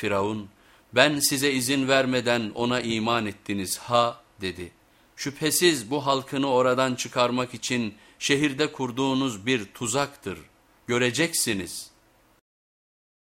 Firavun ben size izin vermeden ona iman ettiniz ha dedi. Şüphesiz bu halkını oradan çıkarmak için şehirde kurduğunuz bir tuzaktır. Göreceksiniz.''